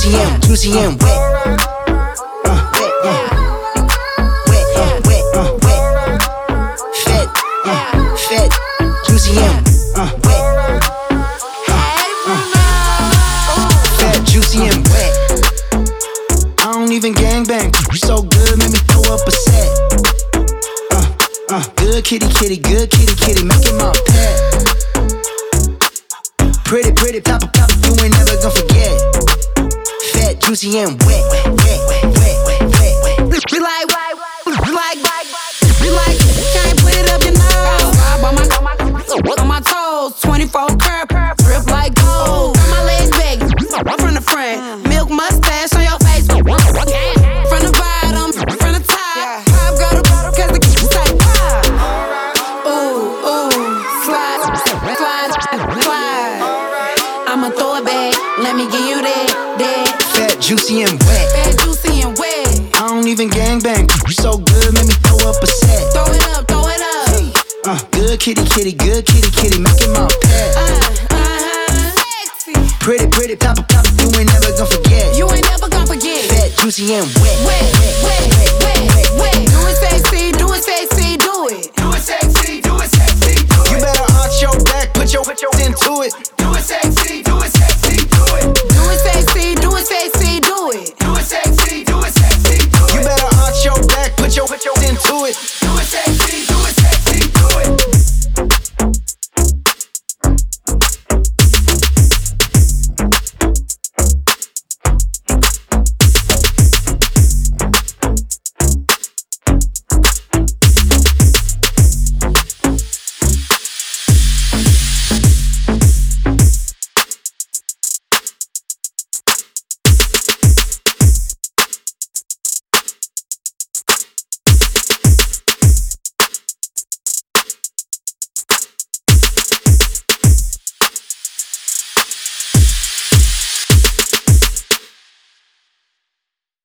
juicy and wet. Uh, wet, uh, wet, uh, wet, uh, wet. Uh, fat, juicy and uh, wet. Juicy and wet. I don't even gangbang. So good, make me throw up a set. Uh, uh, good kitty, kitty, good kitty, kitty, make my pet. Pretty, pretty, pop, pop, juicy, and wet, throw it back, let me give you that, that. Fat, juicy, and wet. Bad, juicy, and wet. I don't even gangbang. You so good, make me throw up a set. Throw it up, throw it up. Uh, good kitty, kitty, good kitty, kitty, make it my pet. Uh. Sexy. Pretty, pretty, pop, pop, you ain't never gonna forget. You ain't never gonna forget. Fat, juicy, and wet. Wet, wet, wet, wet, wet. Do it sexy, do it sexy, do it. Do it sexy,